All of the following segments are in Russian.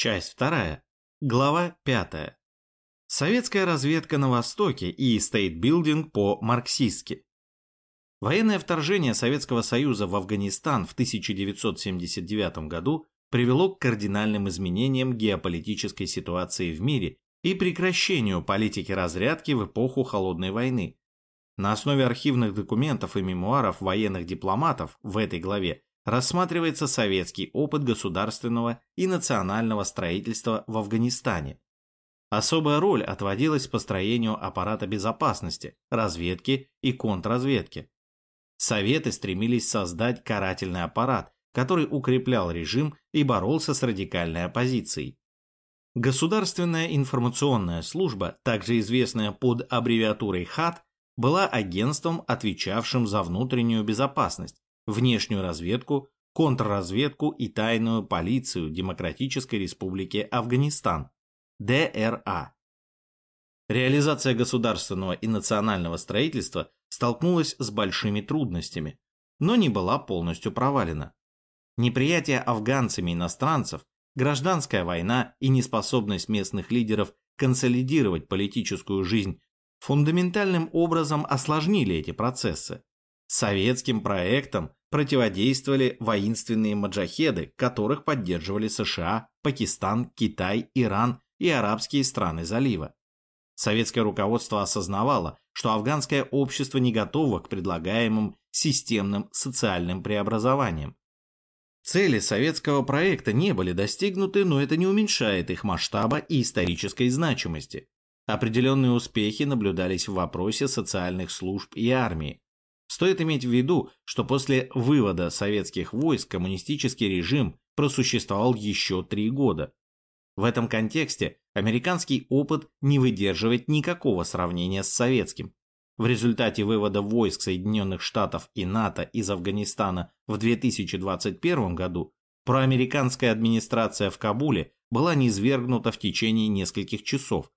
Часть 2. Глава 5. Советская разведка на Востоке и стейтбилдинг по-марксистски. Военное вторжение Советского Союза в Афганистан в 1979 году привело к кардинальным изменениям геополитической ситуации в мире и прекращению политики разрядки в эпоху Холодной войны. На основе архивных документов и мемуаров военных дипломатов в этой главе рассматривается советский опыт государственного и национального строительства в Афганистане. Особая роль отводилась построению аппарата безопасности, разведки и контрразведки. Советы стремились создать карательный аппарат, который укреплял режим и боролся с радикальной оппозицией. Государственная информационная служба, также известная под аббревиатурой ХАТ, была агентством, отвечавшим за внутреннюю безопасность, внешнюю разведку, контрразведку и тайную полицию Демократической Республики Афганистан, ДРА. Реализация государственного и национального строительства столкнулась с большими трудностями, но не была полностью провалена. Неприятие афганцами иностранцев, гражданская война и неспособность местных лидеров консолидировать политическую жизнь фундаментальным образом осложнили эти процессы. Советским проектам противодействовали воинственные маджахеды, которых поддерживали США, Пакистан, Китай, Иран и арабские страны залива. Советское руководство осознавало, что афганское общество не готово к предлагаемым системным социальным преобразованиям. Цели советского проекта не были достигнуты, но это не уменьшает их масштаба и исторической значимости. Определенные успехи наблюдались в вопросе социальных служб и армии, Стоит иметь в виду, что после вывода советских войск коммунистический режим просуществовал еще три года. В этом контексте американский опыт не выдерживает никакого сравнения с советским. В результате вывода войск Соединенных Штатов и НАТО из Афганистана в 2021 году проамериканская администрация в Кабуле была низвергнута в течение нескольких часов,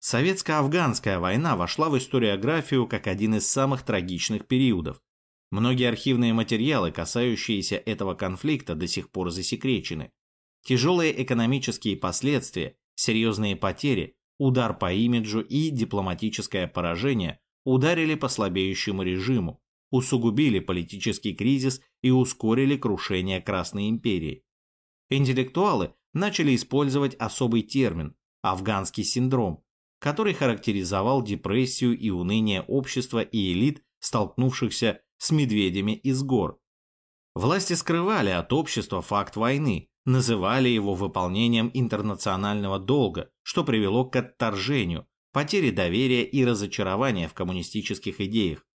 Советско-афганская война вошла в историографию как один из самых трагичных периодов. Многие архивные материалы, касающиеся этого конфликта, до сих пор засекречены. Тяжелые экономические последствия, серьезные потери, удар по имиджу и дипломатическое поражение ударили по слабеющему режиму, усугубили политический кризис и ускорили крушение Красной империи. Интеллектуалы начали использовать особый термин – афганский синдром, который характеризовал депрессию и уныние общества и элит, столкнувшихся с медведями из гор. Власти скрывали от общества факт войны, называли его выполнением интернационального долга, что привело к отторжению, потере доверия и разочарования в коммунистических идеях.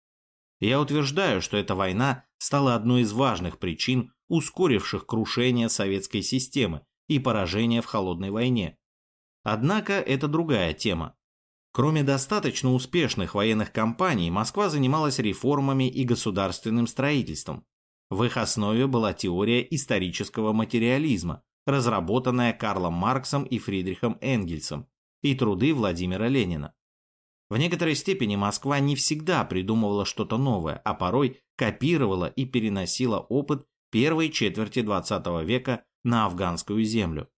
Я утверждаю, что эта война стала одной из важных причин, ускоривших крушение советской системы и поражение в холодной войне. Однако это другая тема. Кроме достаточно успешных военных кампаний, Москва занималась реформами и государственным строительством. В их основе была теория исторического материализма, разработанная Карлом Марксом и Фридрихом Энгельсом, и труды Владимира Ленина. В некоторой степени Москва не всегда придумывала что-то новое, а порой копировала и переносила опыт первой четверти XX века на афганскую землю.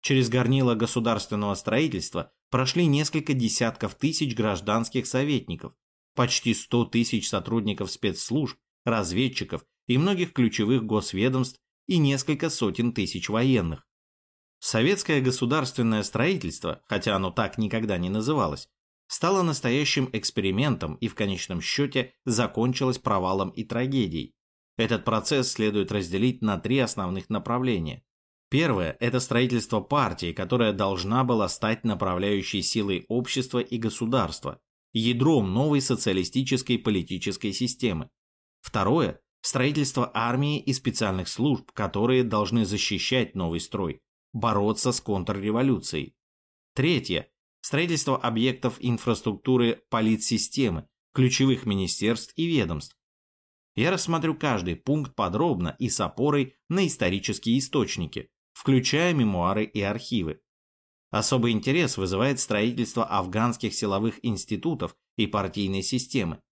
Через горнило государственного строительства прошли несколько десятков тысяч гражданских советников, почти 100 тысяч сотрудников спецслужб, разведчиков и многих ключевых госведомств и несколько сотен тысяч военных. Советское государственное строительство, хотя оно так никогда не называлось, стало настоящим экспериментом и в конечном счете закончилось провалом и трагедией. Этот процесс следует разделить на три основных направления. Первое – это строительство партии, которая должна была стать направляющей силой общества и государства, ядром новой социалистической политической системы. Второе – строительство армии и специальных служб, которые должны защищать новый строй, бороться с контрреволюцией. Третье – строительство объектов инфраструктуры политсистемы, ключевых министерств и ведомств. Я рассмотрю каждый пункт подробно и с опорой на исторические источники – включая мемуары и архивы. Особый интерес вызывает строительство афганских силовых институтов и партийной системы.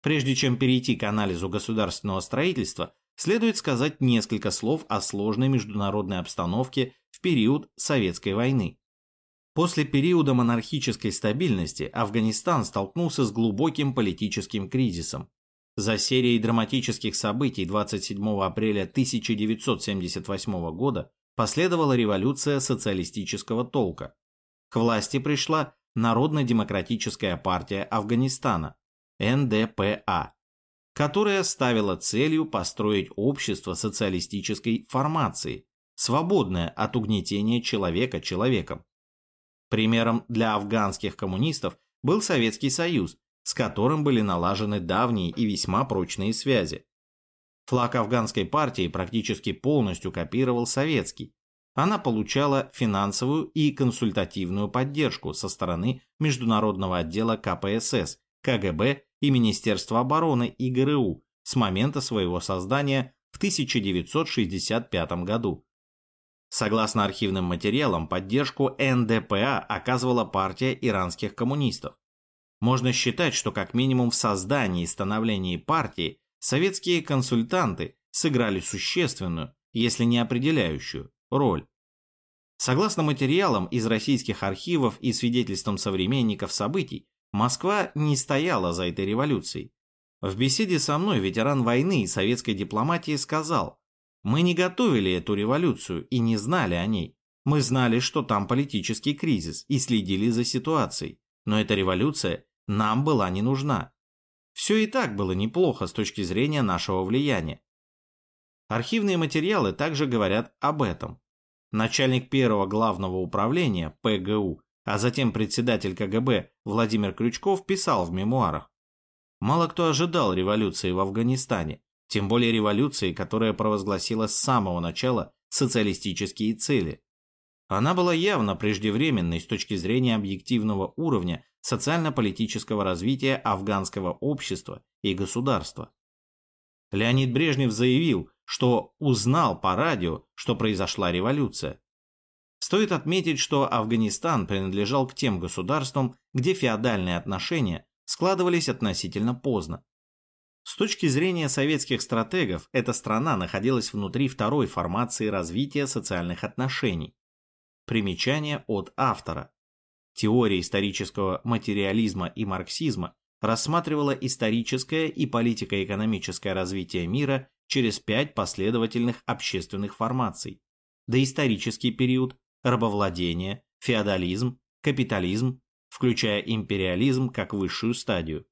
Прежде чем перейти к анализу государственного строительства, следует сказать несколько слов о сложной международной обстановке в период Советской войны. После периода монархической стабильности Афганистан столкнулся с глубоким политическим кризисом. За серией драматических событий 27 апреля 1978 года последовала революция социалистического толка. К власти пришла Народно-демократическая партия Афганистана, НДПА, которая ставила целью построить общество социалистической формации, свободное от угнетения человека человеком. Примером для афганских коммунистов был Советский Союз, с которым были налажены давние и весьма прочные связи. Флаг афганской партии практически полностью копировал советский. Она получала финансовую и консультативную поддержку со стороны Международного отдела КПСС, КГБ и Министерства обороны и ГРУ с момента своего создания в 1965 году. Согласно архивным материалам, поддержку НДПА оказывала партия иранских коммунистов. Можно считать, что как минимум в создании и становлении партии советские консультанты сыграли существенную, если не определяющую, роль. Согласно материалам из российских архивов и свидетельствам современников событий, Москва не стояла за этой революцией. В беседе со мной ветеран войны и советской дипломатии сказал, мы не готовили эту революцию и не знали о ней. Мы знали, что там политический кризис и следили за ситуацией. Но эта революция нам была не нужна. Все и так было неплохо с точки зрения нашего влияния. Архивные материалы также говорят об этом. Начальник первого главного управления ПГУ, а затем председатель КГБ Владимир Крючков писал в мемуарах. Мало кто ожидал революции в Афганистане, тем более революции, которая провозгласила с самого начала социалистические цели. Она была явно преждевременной с точки зрения объективного уровня социально-политического развития афганского общества и государства. Леонид Брежнев заявил, что узнал по радио, что произошла революция. Стоит отметить, что Афганистан принадлежал к тем государствам, где феодальные отношения складывались относительно поздно. С точки зрения советских стратегов, эта страна находилась внутри второй формации развития социальных отношений. Примечание от автора. Теория исторического материализма и марксизма рассматривала историческое и политико-экономическое развитие мира через пять последовательных общественных формаций. Доисторический период, рабовладение, феодализм, капитализм, включая империализм как высшую стадию,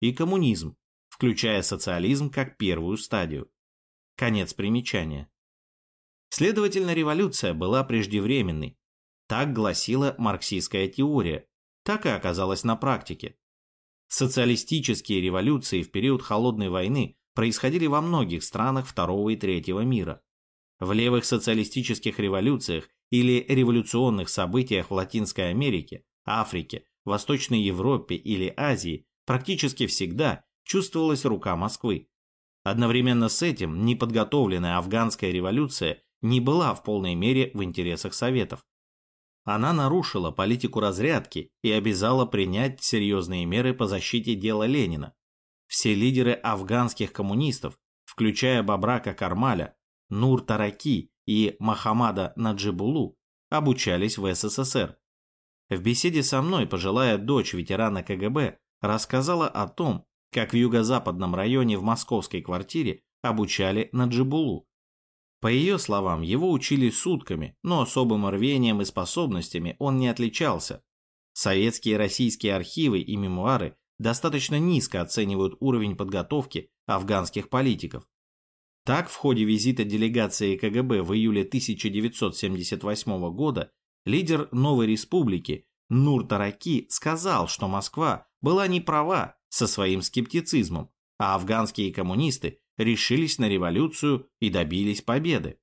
и коммунизм, включая социализм как первую стадию. Конец примечания. Следовательно, революция была преждевременной. Так гласила марксистская теория, так и оказалось на практике. Социалистические революции в период Холодной войны происходили во многих странах второго и третьего мира. В левых социалистических революциях или революционных событиях в Латинской Америке, Африке, Восточной Европе или Азии практически всегда чувствовалась рука Москвы. Одновременно с этим неподготовленная афганская революция не была в полной мере в интересах Советов. Она нарушила политику разрядки и обязала принять серьезные меры по защите дела Ленина. Все лидеры афганских коммунистов, включая Бабрака Кармаля, Нур Тараки и Махамада Наджибулу, обучались в СССР. В беседе со мной пожилая дочь ветерана КГБ рассказала о том, как в юго-западном районе в московской квартире обучали на джибулу. По ее словам, его учили сутками, но особым рвением и способностями он не отличался. Советские и российские архивы и мемуары достаточно низко оценивают уровень подготовки афганских политиков. Так, в ходе визита делегации КГБ в июле 1978 года лидер новой республики Нур Тараки сказал, что Москва была не права со своим скептицизмом, а афганские коммунисты решились на революцию и добились победы.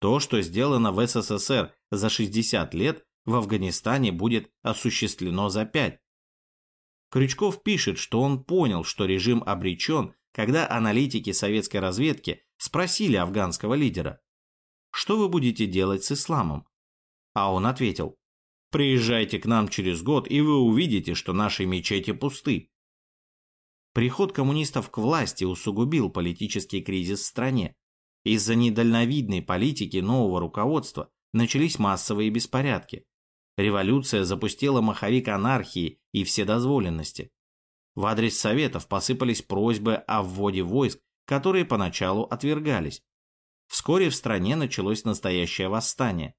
То, что сделано в СССР за 60 лет, в Афганистане будет осуществлено за 5. Крючков пишет, что он понял, что режим обречен, когда аналитики советской разведки спросили афганского лидера, что вы будете делать с исламом? А он ответил, приезжайте к нам через год, и вы увидите, что наши мечети пусты. Приход коммунистов к власти усугубил политический кризис в стране. Из-за недальновидной политики нового руководства начались массовые беспорядки. Революция запустила маховик анархии и вседозволенности. В адрес Советов посыпались просьбы о вводе войск, которые поначалу отвергались. Вскоре в стране началось настоящее восстание.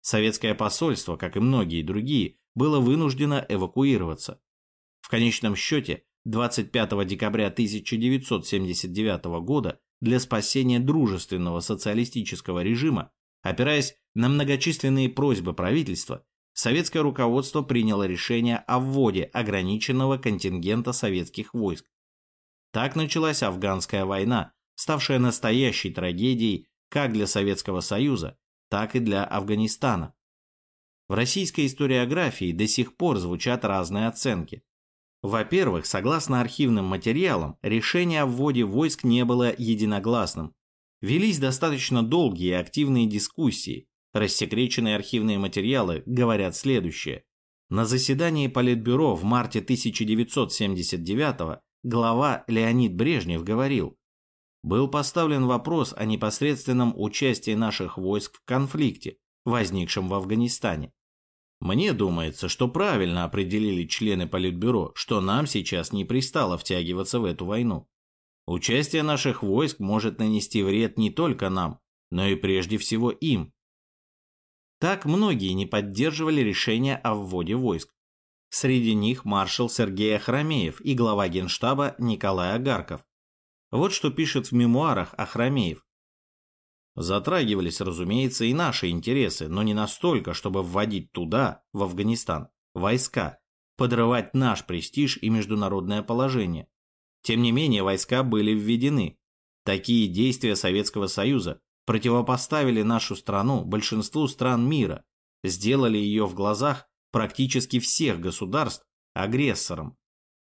Советское посольство, как и многие другие, было вынуждено эвакуироваться. В конечном счете, 25 декабря 1979 года для спасения дружественного социалистического режима, опираясь на многочисленные просьбы правительства, советское руководство приняло решение о вводе ограниченного контингента советских войск. Так началась афганская война, ставшая настоящей трагедией как для Советского Союза, так и для Афганистана. В российской историографии до сих пор звучат разные оценки. Во-первых, согласно архивным материалам, решение о вводе войск не было единогласным. Велись достаточно долгие и активные дискуссии. Рассекреченные архивные материалы говорят следующее. На заседании Политбюро в марте 1979 глава Леонид Брежнев говорил, был поставлен вопрос о непосредственном участии наших войск в конфликте, возникшем в Афганистане. Мне думается, что правильно определили члены Политбюро, что нам сейчас не пристало втягиваться в эту войну. Участие наших войск может нанести вред не только нам, но и прежде всего им. Так многие не поддерживали решение о вводе войск. Среди них маршал Сергей Ахрамеев и глава генштаба Николай Агарков. Вот что пишет в мемуарах Ахрамеев. Затрагивались, разумеется, и наши интересы, но не настолько, чтобы вводить туда, в Афганистан, войска, подрывать наш престиж и международное положение. Тем не менее, войска были введены. Такие действия Советского Союза противопоставили нашу страну большинству стран мира, сделали ее в глазах практически всех государств агрессором.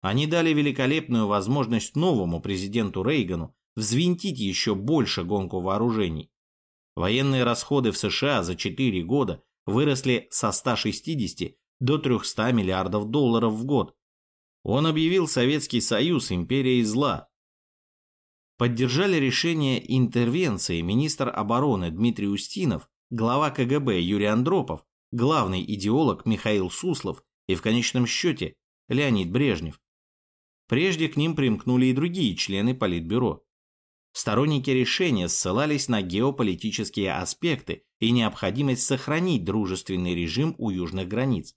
Они дали великолепную возможность новому президенту Рейгану взвинтить еще больше гонку вооружений. Военные расходы в США за 4 года выросли со 160 до 300 миллиардов долларов в год. Он объявил Советский Союз империей зла. Поддержали решение интервенции министр обороны Дмитрий Устинов, глава КГБ Юрий Андропов, главный идеолог Михаил Суслов и в конечном счете Леонид Брежнев. Прежде к ним примкнули и другие члены Политбюро. Сторонники решения ссылались на геополитические аспекты и необходимость сохранить дружественный режим у южных границ.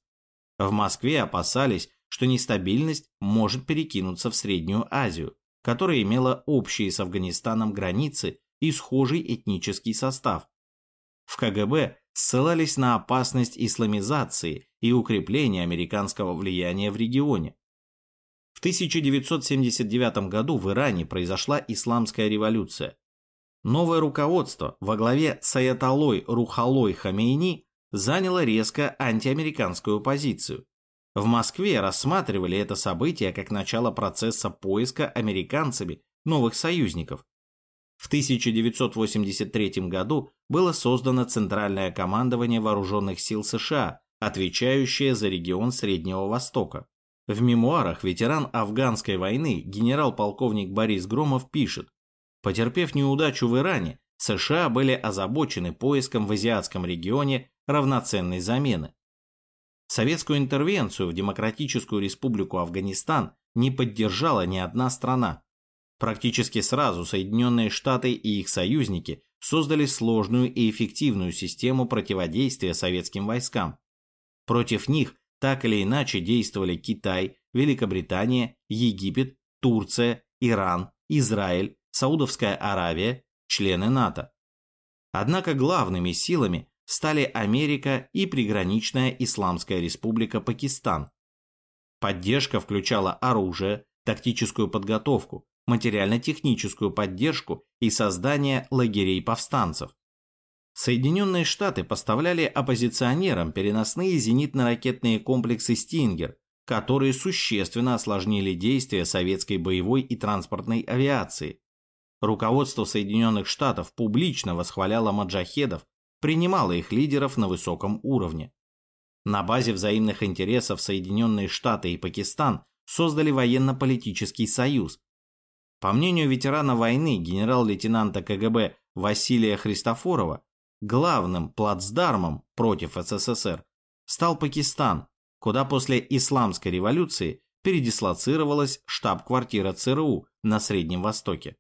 В Москве опасались, что нестабильность может перекинуться в Среднюю Азию, которая имела общие с Афганистаном границы и схожий этнический состав. В КГБ ссылались на опасность исламизации и укрепления американского влияния в регионе. В 1979 году в Иране произошла исламская революция. Новое руководство во главе с Аятолой Рухалой Хамейни заняло резко антиамериканскую позицию. В Москве рассматривали это событие как начало процесса поиска американцами новых союзников. В 1983 году было создано Центральное командование Вооруженных сил США, отвечающее за регион Среднего Востока. В мемуарах ветеран афганской войны генерал-полковник Борис Громов пишет, потерпев неудачу в Иране, США были озабочены поиском в азиатском регионе равноценной замены. Советскую интервенцию в Демократическую Республику Афганистан не поддержала ни одна страна. Практически сразу Соединенные Штаты и их союзники создали сложную и эффективную систему противодействия советским войскам. Против них так или иначе действовали Китай, Великобритания, Египет, Турция, Иран, Израиль, Саудовская Аравия, члены НАТО. Однако главными силами стали Америка и приграничная Исламская республика Пакистан. Поддержка включала оружие, тактическую подготовку, материально-техническую поддержку и создание лагерей повстанцев. Соединенные Штаты поставляли оппозиционерам переносные зенитно-ракетные комплексы «Стингер», которые существенно осложнили действия советской боевой и транспортной авиации. Руководство Соединенных Штатов публично восхваляло маджахедов, принимало их лидеров на высоком уровне. На базе взаимных интересов Соединенные Штаты и Пакистан создали военно-политический союз. По мнению ветерана войны генерал-лейтенанта КГБ Василия Христофорова, главным плацдармом против СССР стал Пакистан, куда после исламской революции передислоцировалась штаб-квартира ЦРУ на Среднем Востоке.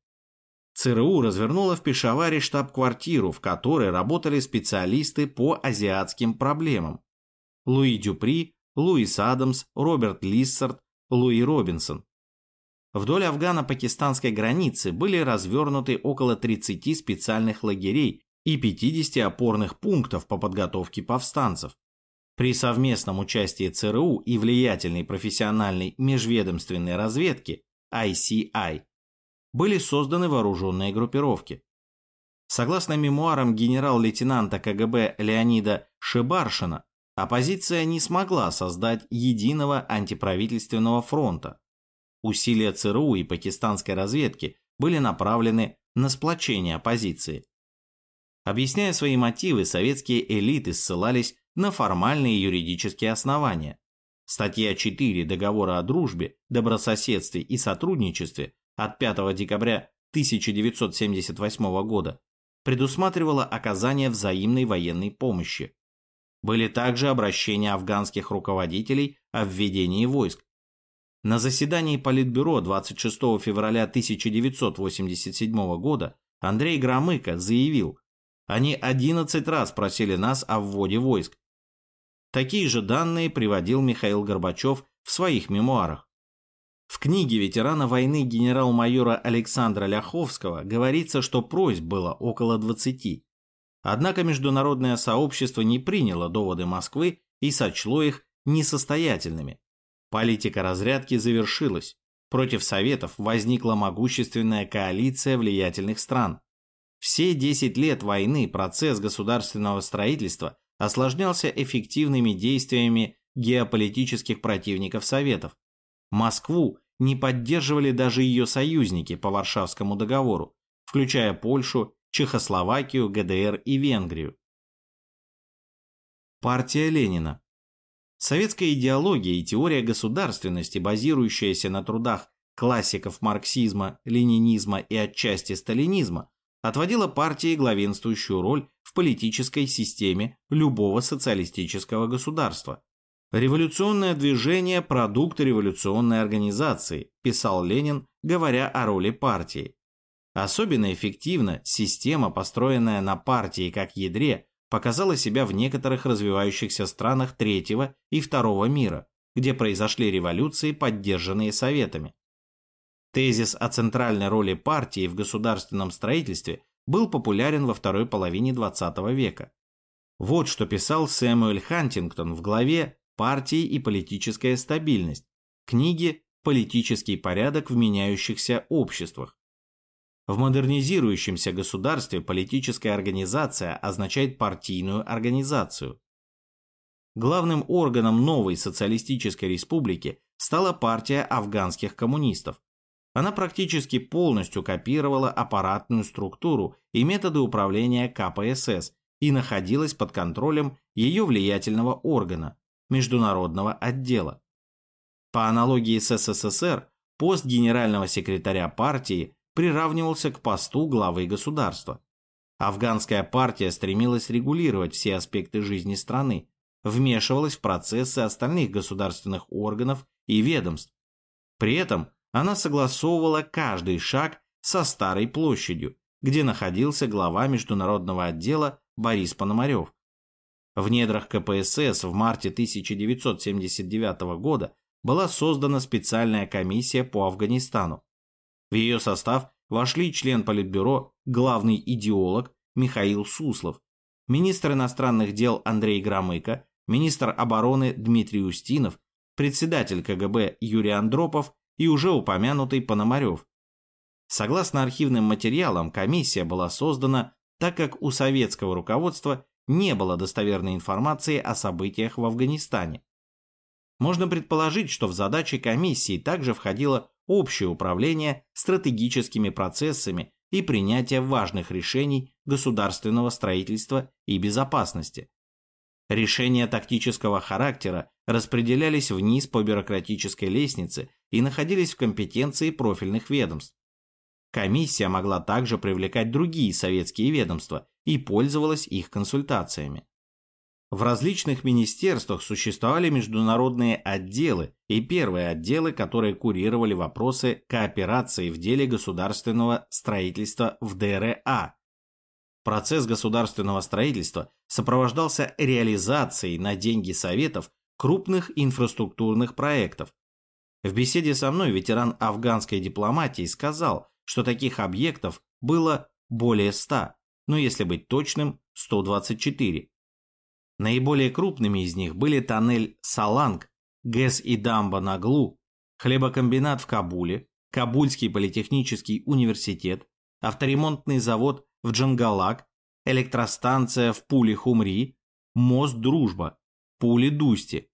ЦРУ развернула в Пешаваре штаб-квартиру, в которой работали специалисты по азиатским проблемам. Луи Дюпри, Луис Адамс, Роберт Лиссард, Луи Робинсон. Вдоль афгано-пакистанской границы были развернуты около 30 специальных лагерей и 50 опорных пунктов по подготовке повстанцев. При совместном участии ЦРУ и влиятельной профессиональной межведомственной разведки ICI были созданы вооруженные группировки. Согласно мемуарам генерал-лейтенанта КГБ Леонида Шибаршина, оппозиция не смогла создать единого антиправительственного фронта. Усилия ЦРУ и пакистанской разведки были направлены на сплочение оппозиции. Объясняя свои мотивы, советские элиты ссылались на формальные юридические основания. Статья 4 Договора о дружбе, добрососедстве и сотрудничестве от 5 декабря 1978 года предусматривала оказание взаимной военной помощи. Были также обращения афганских руководителей о введении войск. На заседании Политбюро 26 февраля 1987 года Андрей Громыко заявил, они 11 раз просили нас о вводе войск. Такие же данные приводил Михаил Горбачев в своих мемуарах. В книге ветерана войны генерал-майора Александра Ляховского говорится, что просьб было около 20. Однако международное сообщество не приняло доводы Москвы и сочло их несостоятельными. Политика разрядки завершилась. Против Советов возникла могущественная коалиция влиятельных стран. Все 10 лет войны процесс государственного строительства осложнялся эффективными действиями геополитических противников Советов. Москву не поддерживали даже ее союзники по Варшавскому договору, включая Польшу, Чехословакию, ГДР и Венгрию. Партия Ленина. Советская идеология и теория государственности, базирующаяся на трудах классиков марксизма, ленинизма и отчасти сталинизма, отводила партии главенствующую роль в политической системе любого социалистического государства. «Революционное движение – продукт революционной организации», писал Ленин, говоря о роли партии. Особенно эффективно система, построенная на партии как ядре, показала себя в некоторых развивающихся странах третьего и второго мира, где произошли революции, поддержанные Советами. Тезис о центральной роли партии в государственном строительстве был популярен во второй половине XX века. Вот что писал Сэмюэль Хантингтон в главе партии и политическая стабильность, книги «Политический порядок в меняющихся обществах». В модернизирующемся государстве политическая организация означает партийную организацию. Главным органом новой социалистической республики стала партия афганских коммунистов. Она практически полностью копировала аппаратную структуру и методы управления КПСС и находилась под контролем ее влиятельного органа международного отдела. По аналогии с СССР, пост генерального секретаря партии приравнивался к посту главы государства. Афганская партия стремилась регулировать все аспекты жизни страны, вмешивалась в процессы остальных государственных органов и ведомств. При этом она согласовывала каждый шаг со Старой площадью, где находился глава международного отдела Борис Пономарев. В недрах КПСС в марте 1979 года была создана специальная комиссия по Афганистану. В ее состав вошли член Политбюро, главный идеолог Михаил Суслов, министр иностранных дел Андрей Громыко, министр обороны Дмитрий Устинов, председатель КГБ Юрий Андропов и уже упомянутый Пономарев. Согласно архивным материалам, комиссия была создана, так как у советского руководства не было достоверной информации о событиях в Афганистане. Можно предположить, что в задачи комиссии также входило общее управление стратегическими процессами и принятие важных решений государственного строительства и безопасности. Решения тактического характера распределялись вниз по бюрократической лестнице и находились в компетенции профильных ведомств. Комиссия могла также привлекать другие советские ведомства и пользовалась их консультациями. В различных министерствах существовали международные отделы и первые отделы, которые курировали вопросы кооперации в деле государственного строительства в ДРА. Процесс государственного строительства сопровождался реализацией на деньги Советов крупных инфраструктурных проектов. В беседе со мной ветеран афганской дипломатии сказал, что таких объектов было более 100, но если быть точным, 124. Наиболее крупными из них были тоннель Саланг, ГЭС и дамба на Глу, хлебокомбинат в Кабуле, Кабульский политехнический университет, авторемонтный завод в Джангалак, электростанция в Пуле-Хумри, мост Дружба, Пуле-Дусти.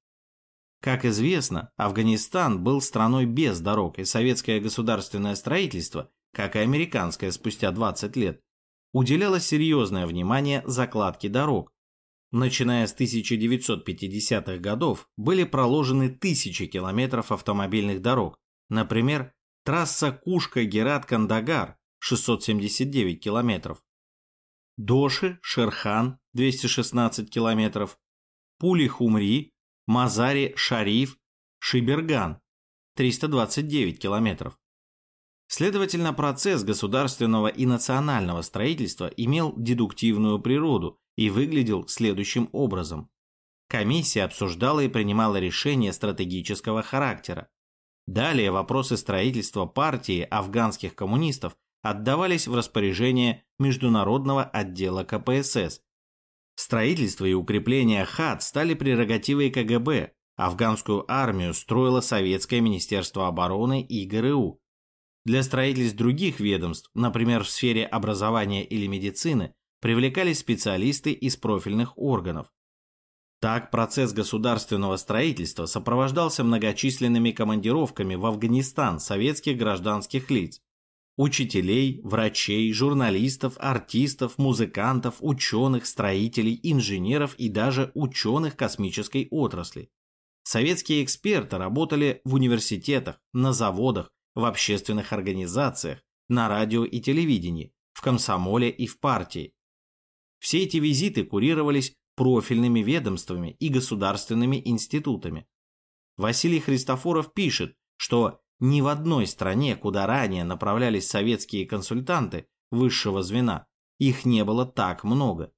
Как известно, Афганистан был страной без дорог, и советское государственное строительство, как и американское спустя 20 лет, уделяло серьезное внимание закладке дорог, Начиная с 1950-х годов были проложены тысячи километров автомобильных дорог. Например, трасса Кушка-Герат-Кандагар 679 километров. Доши-Шерхан 216 километров. Пули-Хумри, Мазари-Шариф, Шиберган 329 километров. Следовательно, процесс государственного и национального строительства имел дедуктивную природу и выглядел следующим образом. Комиссия обсуждала и принимала решения стратегического характера. Далее вопросы строительства партии афганских коммунистов отдавались в распоряжение Международного отдела КПСС. Строительство и укрепление ХАТ стали прерогативой КГБ, афганскую армию строило Советское Министерство обороны и ГРУ. Для строительств других ведомств, например, в сфере образования или медицины, привлекались специалисты из профильных органов. Так процесс государственного строительства сопровождался многочисленными командировками в Афганистан советских гражданских лиц, учителей, врачей, журналистов, артистов, музыкантов, ученых, строителей, инженеров и даже ученых космической отрасли. Советские эксперты работали в университетах, на заводах, в общественных организациях, на радио и телевидении, в комсомоле и в партии. Все эти визиты курировались профильными ведомствами и государственными институтами. Василий Христофоров пишет, что ни в одной стране, куда ранее направлялись советские консультанты высшего звена, их не было так много.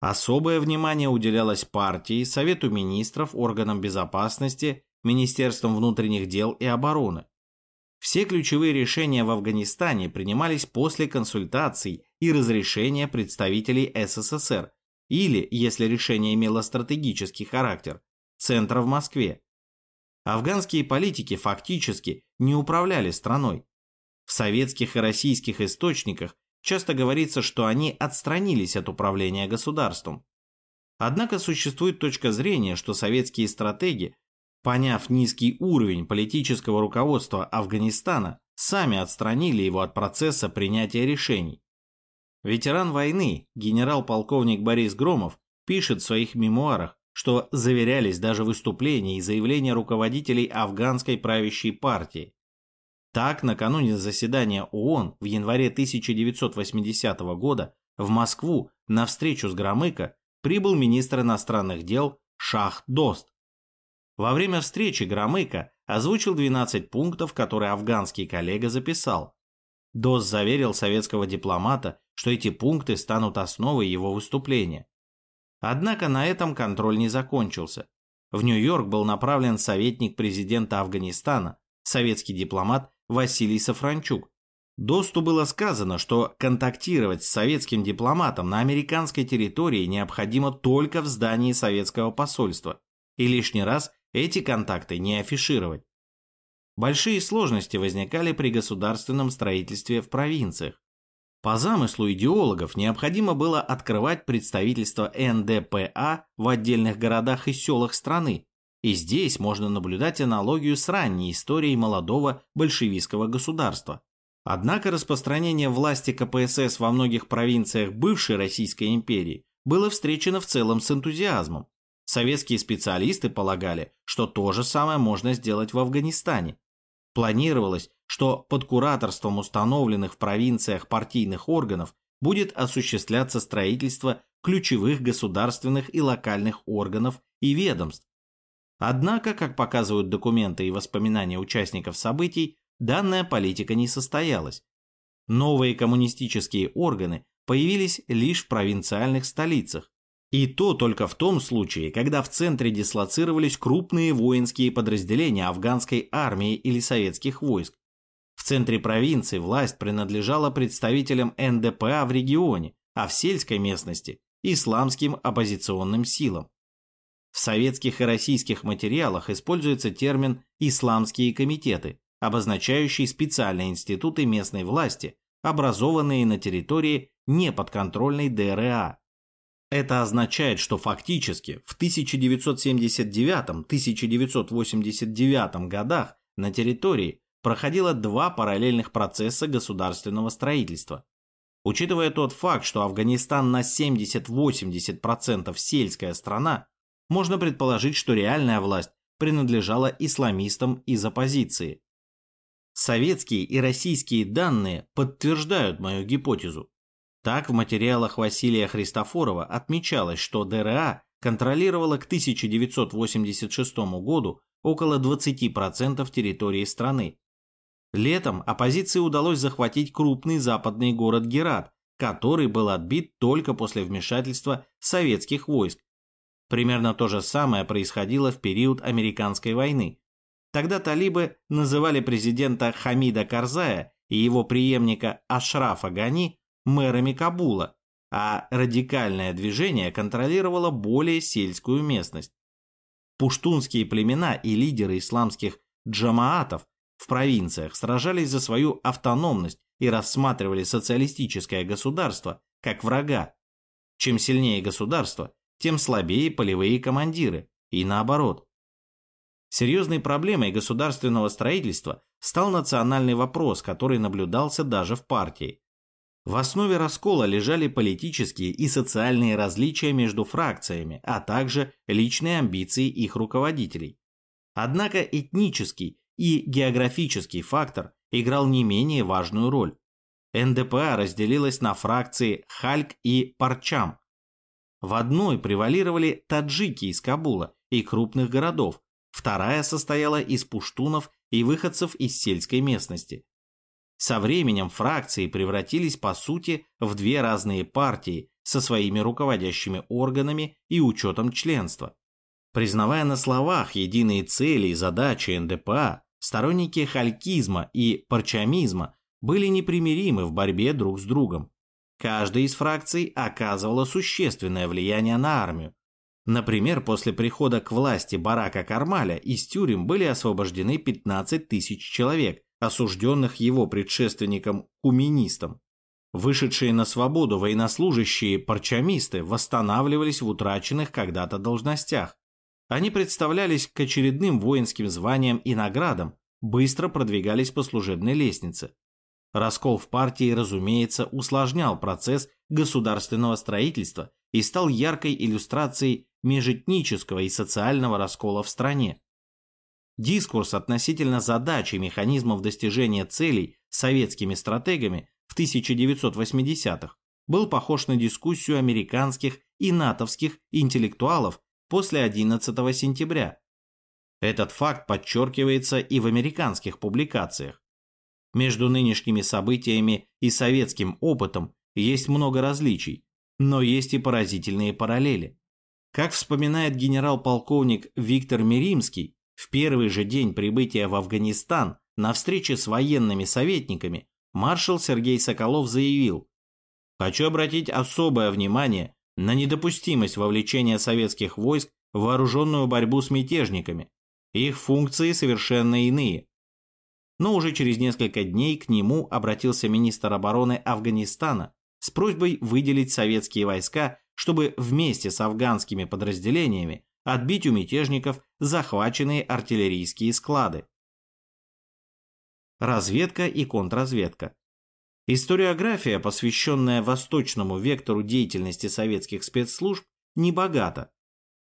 Особое внимание уделялось партии, Совету министров, органам безопасности, Министерствам внутренних дел и обороны. Все ключевые решения в Афганистане принимались после консультаций и разрешения представителей СССР или, если решение имело стратегический характер, центра в Москве. Афганские политики фактически не управляли страной. В советских и российских источниках часто говорится, что они отстранились от управления государством. Однако существует точка зрения, что советские стратеги поняв низкий уровень политического руководства Афганистана, сами отстранили его от процесса принятия решений. Ветеран войны, генерал-полковник Борис Громов, пишет в своих мемуарах, что заверялись даже выступления и заявления руководителей афганской правящей партии. Так, накануне заседания ООН в январе 1980 года в Москву на встречу с Громыко прибыл министр иностранных дел Шах Дост, во время встречи Громыко озвучил 12 пунктов, которые афганский коллега записал. Дос заверил советского дипломата, что эти пункты станут основой его выступления. Однако на этом контроль не закончился. В Нью-Йорк был направлен советник президента Афганистана, советский дипломат Василий Сафранчук. Досту было сказано, что контактировать с советским дипломатом на американской территории необходимо только в здании советского посольства, и лишний раз эти контакты не афишировать. Большие сложности возникали при государственном строительстве в провинциях. По замыслу идеологов необходимо было открывать представительство НДПА в отдельных городах и селах страны, и здесь можно наблюдать аналогию с ранней историей молодого большевистского государства. Однако распространение власти КПСС во многих провинциях бывшей Российской империи было встречено в целом с энтузиазмом. Советские специалисты полагали, что то же самое можно сделать в Афганистане. Планировалось, что под кураторством установленных в провинциях партийных органов будет осуществляться строительство ключевых государственных и локальных органов и ведомств. Однако, как показывают документы и воспоминания участников событий, данная политика не состоялась. Новые коммунистические органы появились лишь в провинциальных столицах, и то только в том случае, когда в центре дислоцировались крупные воинские подразделения афганской армии или советских войск. В центре провинции власть принадлежала представителям НДПА в регионе, а в сельской местности – исламским оппозиционным силам. В советских и российских материалах используется термин «исламские комитеты», обозначающий специальные институты местной власти, образованные на территории неподконтрольной ДРА. Это означает, что фактически в 1979-1989 годах на территории проходило два параллельных процесса государственного строительства. Учитывая тот факт, что Афганистан на 70-80% сельская страна, можно предположить, что реальная власть принадлежала исламистам из оппозиции. Советские и российские данные подтверждают мою гипотезу. Так, в материалах Василия Христофорова отмечалось, что ДРА контролировала к 1986 году около 20% территории страны. Летом оппозиции удалось захватить крупный западный город Герат, который был отбит только после вмешательства советских войск. Примерно то же самое происходило в период Американской войны. Тогда талибы называли президента Хамида Карзая и его преемника Ашрафа Гани мэрами Кабула, а радикальное движение контролировало более сельскую местность. Пуштунские племена и лидеры исламских джамаатов в провинциях сражались за свою автономность и рассматривали социалистическое государство как врага. Чем сильнее государство, тем слабее полевые командиры, и наоборот. Серьезной проблемой государственного строительства стал национальный вопрос, который наблюдался даже в партии. В основе раскола лежали политические и социальные различия между фракциями, а также личные амбиции их руководителей. Однако этнический и географический фактор играл не менее важную роль. НДПА разделилась на фракции Хальк и Парчам. В одной превалировали таджики из Кабула и крупных городов, вторая состояла из пуштунов и выходцев из сельской местности. Со временем фракции превратились по сути в две разные партии со своими руководящими органами и учетом членства. Признавая на словах единые цели и задачи НДПА, сторонники халькизма и парчамизма были непримиримы в борьбе друг с другом. Каждая из фракций оказывала существенное влияние на армию. Например, после прихода к власти Барака Кармаля из тюрем были освобождены 15 тысяч человек, осужденных его предшественником-куминистом. Вышедшие на свободу военнослужащие-парчамисты восстанавливались в утраченных когда-то должностях. Они представлялись к очередным воинским званиям и наградам, быстро продвигались по служебной лестнице. Раскол в партии, разумеется, усложнял процесс государственного строительства и стал яркой иллюстрацией межэтнического и социального раскола в стране. Дискурс относительно задач и механизмов достижения целей советскими стратегами в 1980-х был похож на дискуссию американских и натовских интеллектуалов после 11 сентября. Этот факт подчеркивается и в американских публикациях. Между нынешними событиями и советским опытом есть много различий, но есть и поразительные параллели. Как вспоминает генерал-полковник Виктор Миримский, в первый же день прибытия в Афганистан на встрече с военными советниками маршал Сергей Соколов заявил «Хочу обратить особое внимание на недопустимость вовлечения советских войск в вооруженную борьбу с мятежниками. Их функции совершенно иные». Но уже через несколько дней к нему обратился министр обороны Афганистана с просьбой выделить советские войска, чтобы вместе с афганскими подразделениями отбить у мятежников захваченные артиллерийские склады. Разведка и контрразведка. Историография, посвященная восточному вектору деятельности советских спецслужб, не богата.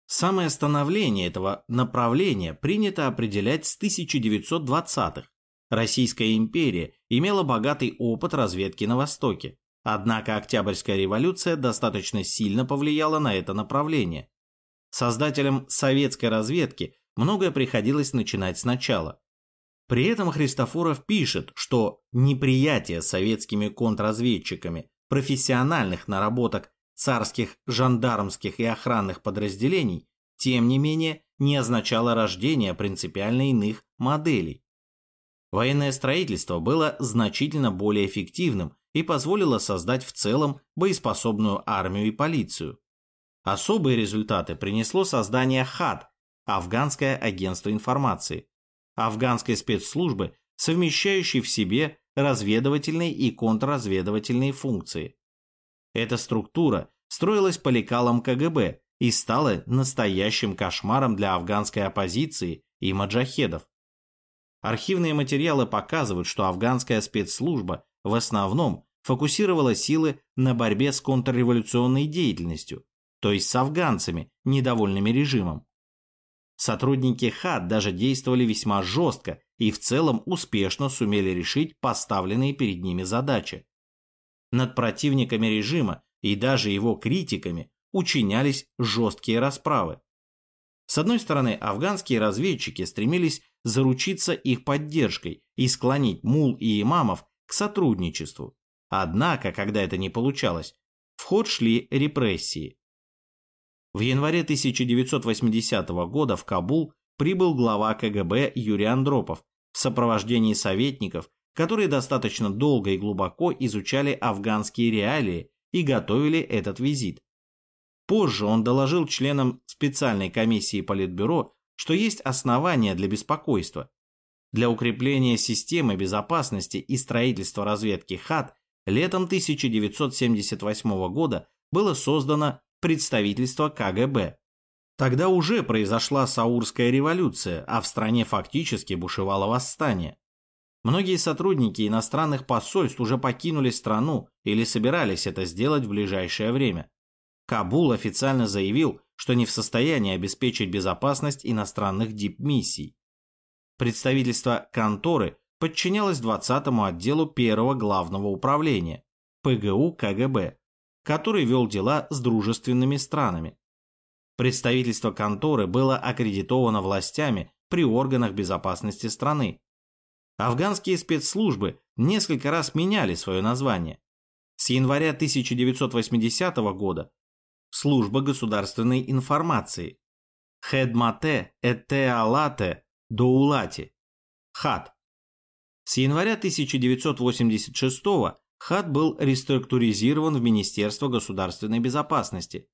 Самое становление этого направления принято определять с 1920-х. Российская империя имела богатый опыт разведки на Востоке. Однако Октябрьская революция достаточно сильно повлияла на это направление. Создателям советской разведки многое приходилось начинать сначала. При этом Христофоров пишет, что неприятие советскими контрразведчиками профессиональных наработок царских жандармских и охранных подразделений, тем не менее, не означало рождение принципиально иных моделей. Военное строительство было значительно более эффективным и позволило создать в целом боеспособную армию и полицию. Особые результаты принесло создание ХАД – Афганское агентство информации, афганской спецслужбы, совмещающей в себе разведывательные и контрразведывательные функции. Эта структура строилась по лекалам КГБ и стала настоящим кошмаром для афганской оппозиции и маджахедов. Архивные материалы показывают, что афганская спецслужба в основном фокусировала силы на борьбе с контрреволюционной деятельностью, то есть с афганцами, недовольными режимом. Сотрудники ХАД даже действовали весьма жестко и в целом успешно сумели решить поставленные перед ними задачи. Над противниками режима и даже его критиками учинялись жесткие расправы. С одной стороны, афганские разведчики стремились заручиться их поддержкой и склонить мул и имамов к сотрудничеству. Однако, когда это не получалось, в ход шли репрессии. В январе 1980 года в Кабул прибыл глава КГБ Юрий Андропов в сопровождении советников, которые достаточно долго и глубоко изучали афганские реалии и готовили этот визит. Позже он доложил членам специальной комиссии Политбюро, что есть основания для беспокойства. Для укрепления системы безопасности и строительства разведки ХАТ летом 1978 года было создано представительство КГБ. Тогда уже произошла Саурская революция, а в стране фактически бушевало восстание. Многие сотрудники иностранных посольств уже покинули страну или собирались это сделать в ближайшее время. Кабул официально заявил, что не в состоянии обеспечить безопасность иностранных дипмиссий. Представительство конторы подчинялось 20-му отделу первого главного управления ПГУ КГБ, который вел дела с дружественными странами. Представительство конторы было аккредитовано властями при органах безопасности страны. Афганские спецслужбы несколько раз меняли свое название. С января 1980 года Служба государственной информации Хедмате Этеалате Доулати ХАТ. С января 1986 ХАТ был реструктуризирован в Министерство государственной безопасности.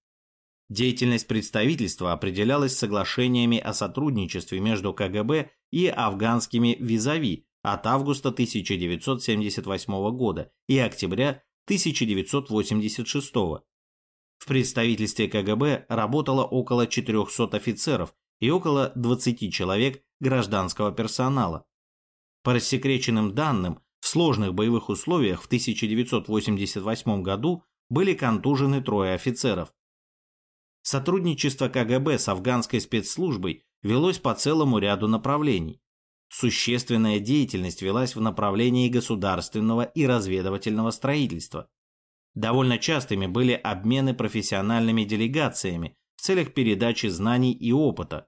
Деятельность представительства определялась соглашениями о сотрудничестве между КГБ и афганскими визави от августа 1978 года и октября 1986 года. В представительстве КГБ работало около 400 офицеров и около 20 человек гражданского персонала. По рассекреченным данным, в сложных боевых условиях в 1988 году были контужены трое офицеров. Сотрудничество КГБ с афганской спецслужбой велось по целому ряду направлений. Существенная деятельность велась в направлении государственного и разведывательного строительства. Довольно частыми были обмены профессиональными делегациями в целях передачи знаний и опыта,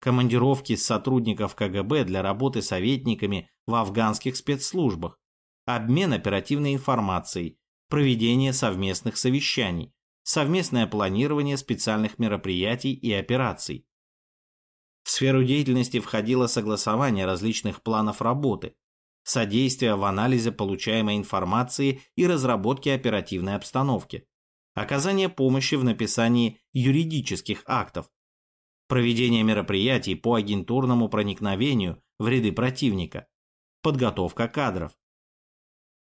командировки сотрудников КГБ для работы советниками в афганских спецслужбах, обмен оперативной информацией, проведение совместных совещаний, совместное планирование специальных мероприятий и операций. В сферу деятельности входило согласование различных планов работы, содействие в анализе получаемой информации и разработке оперативной обстановки, оказание помощи в написании юридических актов, проведение мероприятий по агентурному проникновению в ряды противника, подготовка кадров.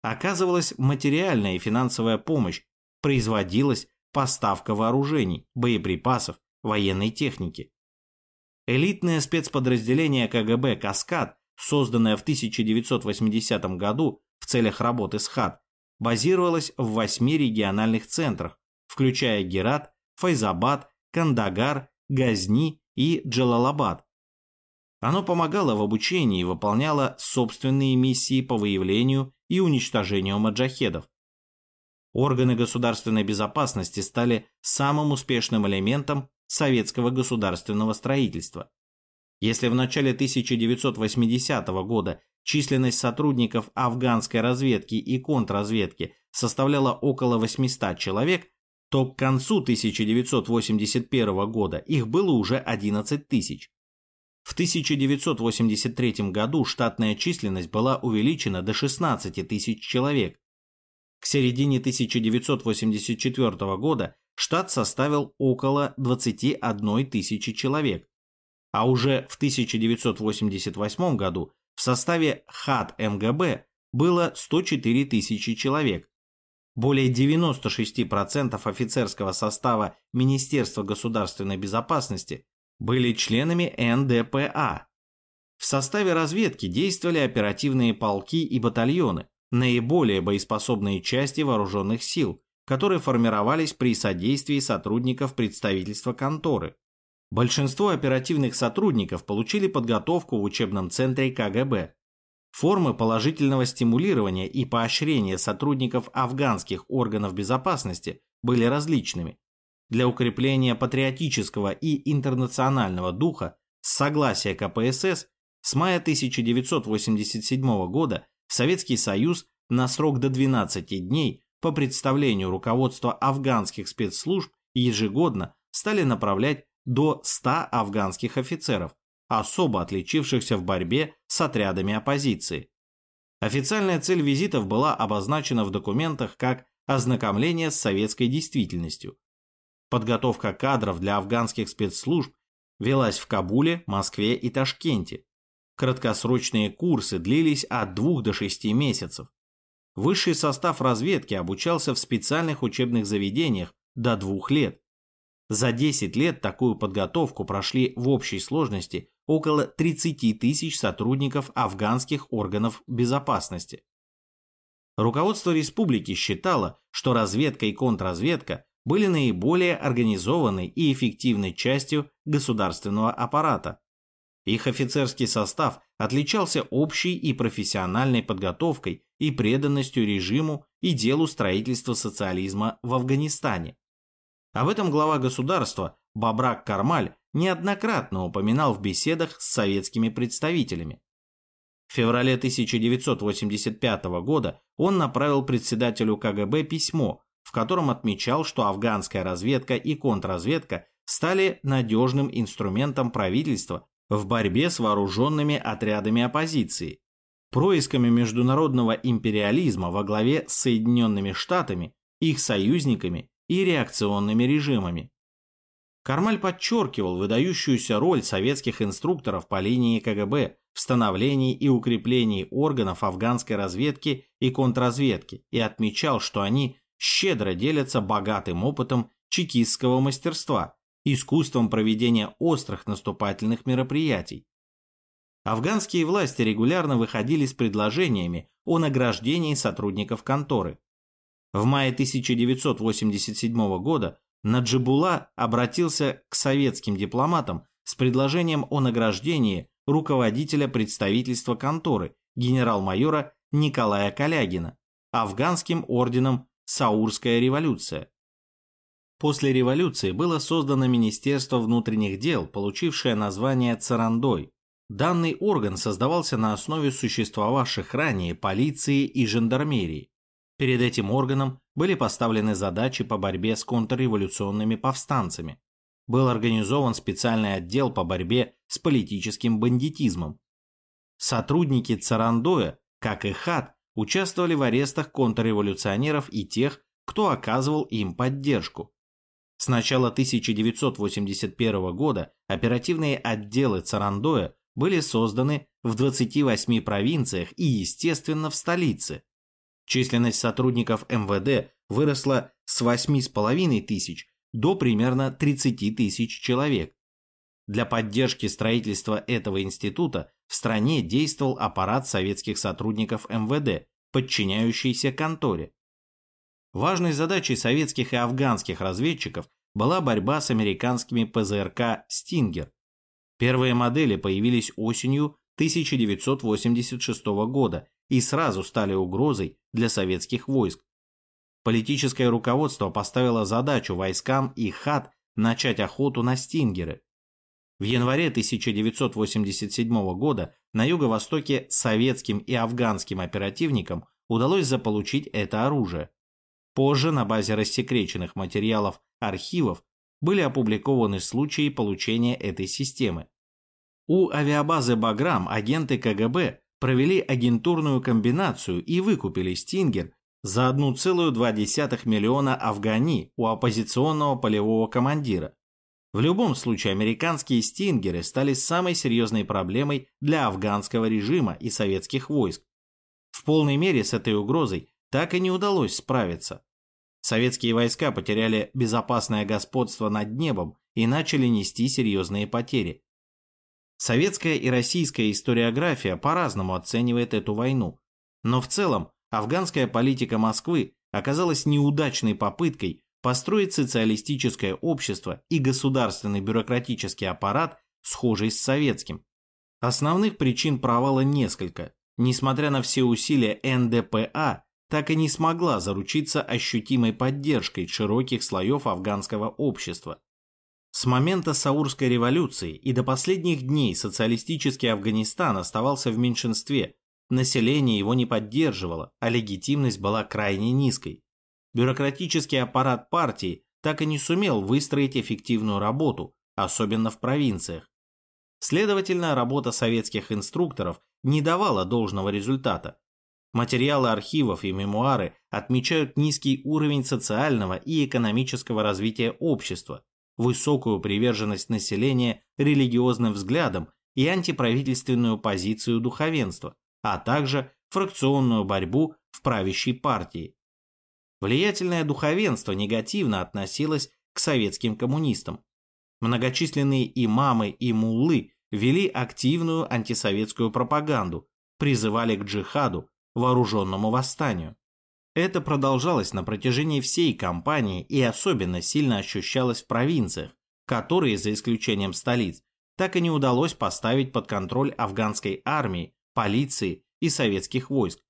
Оказывалась материальная и финансовая помощь, производилась поставка вооружений, боеприпасов, военной техники. Элитное спецподразделение КГБ «Каскад», созданное в 1980 году в целях работы с ХАД, базировалось в восьми региональных центрах, включая Герат, Файзабад, Кандагар, Газни и Джалалабад. Оно помогало в обучении и выполняло собственные миссии по выявлению и уничтожению маджахедов. Органы государственной безопасности стали самым успешным элементом советского государственного строительства. Если в начале 1980 года численность сотрудников афганской разведки и контрразведки составляла около 800 человек, то к концу 1981 года их было уже 11 тысяч. В 1983 году штатная численность была увеличена до 16 тысяч человек. К середине 1984 года штат составил около 21 тысячи человек, а уже в 1988 году в составе ХАТ МГБ было 104 тысячи человек. Более 96% офицерского состава Министерства государственной безопасности были членами НДПА. В составе разведки действовали оперативные полки и батальоны, наиболее боеспособные части вооруженных сил, которые формировались при содействии сотрудников представительства конторы. Большинство оперативных сотрудников получили подготовку в учебном центре КГБ. Формы положительного стимулирования и поощрения сотрудников афганских органов безопасности были различными. Для укрепления патриотического и интернационального духа с согласия КПСС с мая 1987 года в Советский Союз на срок до 12 дней по представлению руководства афганских спецслужб ежегодно стали направлять до 100 афганских офицеров, особо отличившихся в борьбе с отрядами оппозиции. Официальная цель визитов была обозначена в документах как ознакомление с советской действительностью. Подготовка кадров для афганских спецслужб велась в Кабуле, Москве и Ташкенте. Краткосрочные курсы длились от двух до шести месяцев. Высший состав разведки обучался в специальных учебных заведениях до двух лет. За 10 лет такую подготовку прошли в общей сложности около 30 тысяч сотрудников афганских органов безопасности. Руководство республики считало, что разведка и контрразведка были наиболее организованной и эффективной частью государственного аппарата. Их офицерский состав отличался общей и профессиональной подготовкой и преданностью режиму и делу строительства социализма в Афганистане. Об этом глава государства Бабрак Кармаль неоднократно упоминал в беседах с советскими представителями. В феврале 1985 года он направил председателю КГБ письмо, в котором отмечал, что афганская разведка и контрразведка стали надежным инструментом правительства в борьбе с вооруженными отрядами оппозиции, происками международного империализма во главе с Соединенными Штатами, их союзниками и реакционными режимами. Кармаль подчеркивал выдающуюся роль советских инструкторов по линии КГБ в становлении и укреплении органов афганской разведки и контрразведки и отмечал, что они щедро делятся богатым опытом чекистского мастерства, искусством проведения острых наступательных мероприятий. Афганские власти регулярно выходили с предложениями о награждении сотрудников конторы. В мае 1987 года Наджибула обратился к советским дипломатам с предложением о награждении руководителя представительства конторы генерал-майора Николая Калягина афганским орденом «Саурская революция». После революции было создано Министерство внутренних дел, получившее название Царандой. Данный орган создавался на основе существовавших ранее полиции и жандармерии. Перед этим органом были поставлены задачи по борьбе с контрреволюционными повстанцами. Был организован специальный отдел по борьбе с политическим бандитизмом. Сотрудники Царандоя, как и ХАТ, участвовали в арестах контрреволюционеров и тех, кто оказывал им поддержку. С начала 1981 года оперативные отделы Царандоя были созданы в 28 провинциях и, естественно, в столице. Численность сотрудников МВД выросла с 8,5 тысяч до примерно 30 тысяч человек. Для поддержки строительства этого института в стране действовал аппарат советских сотрудников МВД, подчиняющийся конторе. Важной задачей советских и афганских разведчиков была борьба с американскими ПЗРК «Стингер». Первые модели появились осенью 1986 года и сразу стали угрозой для советских войск. политическое руководство поставило задачу войскам и ХАТ начать охоту на стингеры. В январе 1987 года на юго-востоке советским и афганским оперативникам удалось заполучить это оружие. Позже на базе рассекреченных материалов архивов были опубликованы случаи получения этой системы. У авиабазы «Баграм» агенты КГБ провели агентурную комбинацию и выкупили «Стингер» за 1,2 миллиона афгани у оппозиционного полевого командира. В любом случае, американские «Стингеры» стали самой серьезной проблемой для афганского режима и советских войск. В полной мере с этой угрозой так и не удалось справиться. Советские войска потеряли безопасное господство над небом и начали нести серьезные потери. Советская и российская историография по-разному оценивает эту войну, но в целом афганская политика Москвы оказалась неудачной попыткой построить социалистическое общество и государственный бюрократический аппарат, схожий с советским. Основных причин провала несколько. Несмотря на все усилия НДПА, так и не смогла заручиться ощутимой поддержкой широких слоев афганского общества. С момента Саурской революции и до последних дней социалистический Афганистан оставался в меньшинстве, население его не поддерживало, а легитимность была крайне низкой. Бюрократический аппарат партии так и не сумел выстроить эффективную работу, особенно в провинциях. Следовательно, работа советских инструкторов не давала должного результата. Материалы архивов и мемуары отмечают низкий уровень социального и экономического развития общества, высокую приверженность населения религиозным взглядам и антиправительственную позицию духовенства, а также фракционную борьбу в правящей партии. Влиятельное духовенство негативно относилось к советским коммунистам. Многочисленные имамы и муллы вели активную антисоветскую пропаганду, призывали к джихаду, вооруженному восстанию. Это продолжалось на протяжении всей кампании и особенно сильно ощущалось в провинциях, которые, за исключением столиц, так и не удалось поставить под контроль афганской армии, полиции и советских войск.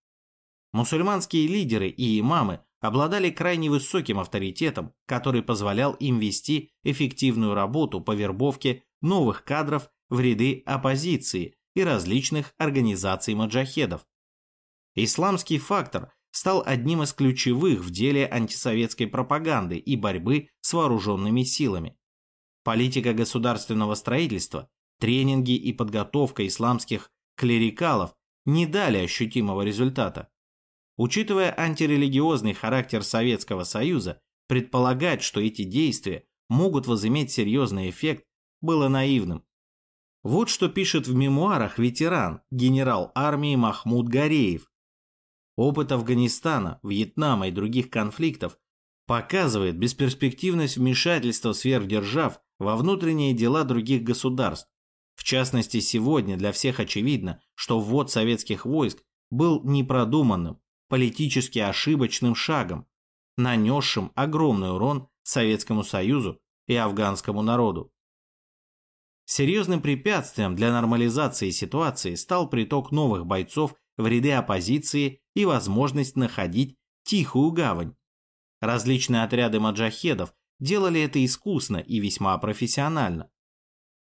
Мусульманские лидеры и имамы обладали крайне высоким авторитетом, который позволял им вести эффективную работу по вербовке новых кадров в ряды оппозиции и различных организаций маджахедов. Исламский фактор стал одним из ключевых в деле антисоветской пропаганды и борьбы с вооруженными силами. Политика государственного строительства, тренинги и подготовка исламских клерикалов не дали ощутимого результата. Учитывая антирелигиозный характер Советского Союза, предполагать, что эти действия могут возыметь серьезный эффект, было наивным. Вот что пишет в мемуарах ветеран, генерал армии Махмуд Гареев, Опыт Афганистана, Вьетнама и других конфликтов показывает бесперспективность вмешательства сверхдержав во внутренние дела других государств. В частности, сегодня для всех очевидно, что ввод советских войск был непродуманным, политически ошибочным шагом, нанесшим огромный урон Советскому Союзу и афганскому народу. Серьезным препятствием для нормализации ситуации стал приток новых бойцов в ряды оппозиции и возможность находить тихую гавань. Различные отряды маджахедов делали это искусно и весьма профессионально.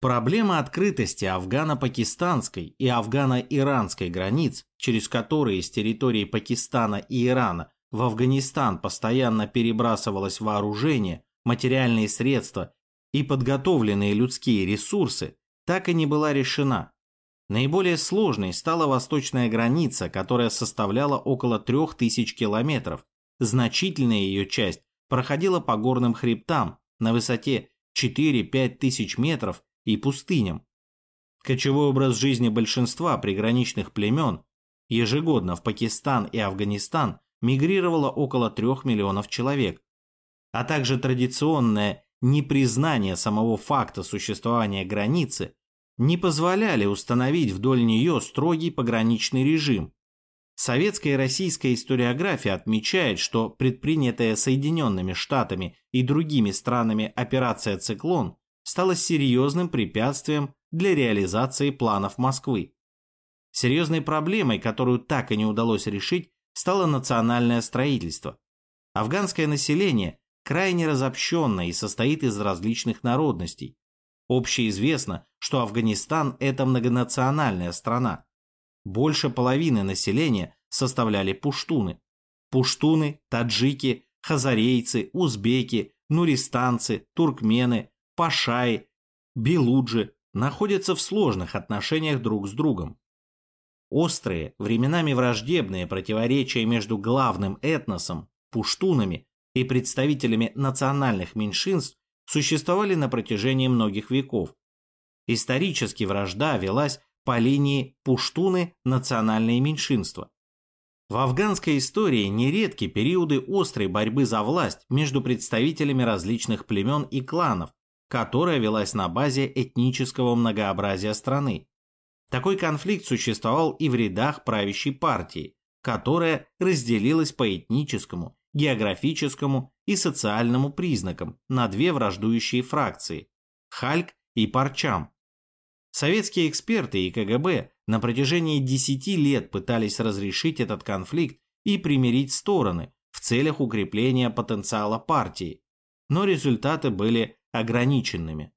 Проблема открытости афгано-пакистанской и афгано-иранской границ, через которые с территории Пакистана и Ирана в Афганистан постоянно перебрасывалось вооружение, материальные средства и подготовленные людские ресурсы, так и не была решена. Наиболее сложной стала восточная граница, которая составляла около 3000 километров. Значительная ее часть проходила по горным хребтам на высоте 4-5 тысяч метров и пустыням. Кочевой образ жизни большинства приграничных племен ежегодно в Пакистан и Афганистан мигрировало около 3 миллионов человек, а также традиционное непризнание самого факта существования границы не позволяли установить вдоль нее строгий пограничный режим. Советская и российская историография отмечает, что предпринятая Соединенными Штатами и другими странами операция «Циклон» стала серьезным препятствием для реализации планов Москвы. Серьезной проблемой, которую так и не удалось решить, стало национальное строительство. Афганское население крайне разобщенное и состоит из различных народностей. Общеизвестно, что Афганистан – это многонациональная страна. Больше половины населения составляли пуштуны. Пуштуны, таджики, хазарейцы, узбеки, нуристанцы, туркмены, пашаи, белуджи находятся в сложных отношениях друг с другом. Острые, временами враждебные противоречия между главным этносом, пуштунами, и представителями национальных меньшинств существовали на протяжении многих веков. Исторически вражда велась по линии пуштуны – национальные меньшинства. В афганской истории нередки периоды острой борьбы за власть между представителями различных племен и кланов, которая велась на базе этнического многообразия страны. Такой конфликт существовал и в рядах правящей партии, которая разделилась по этническому, географическому и социальному признакам на две враждующие фракции – Хальк и Парчам. Советские эксперты и КГБ на протяжении 10 лет пытались разрешить этот конфликт и примирить стороны в целях укрепления потенциала партии, но результаты были ограниченными.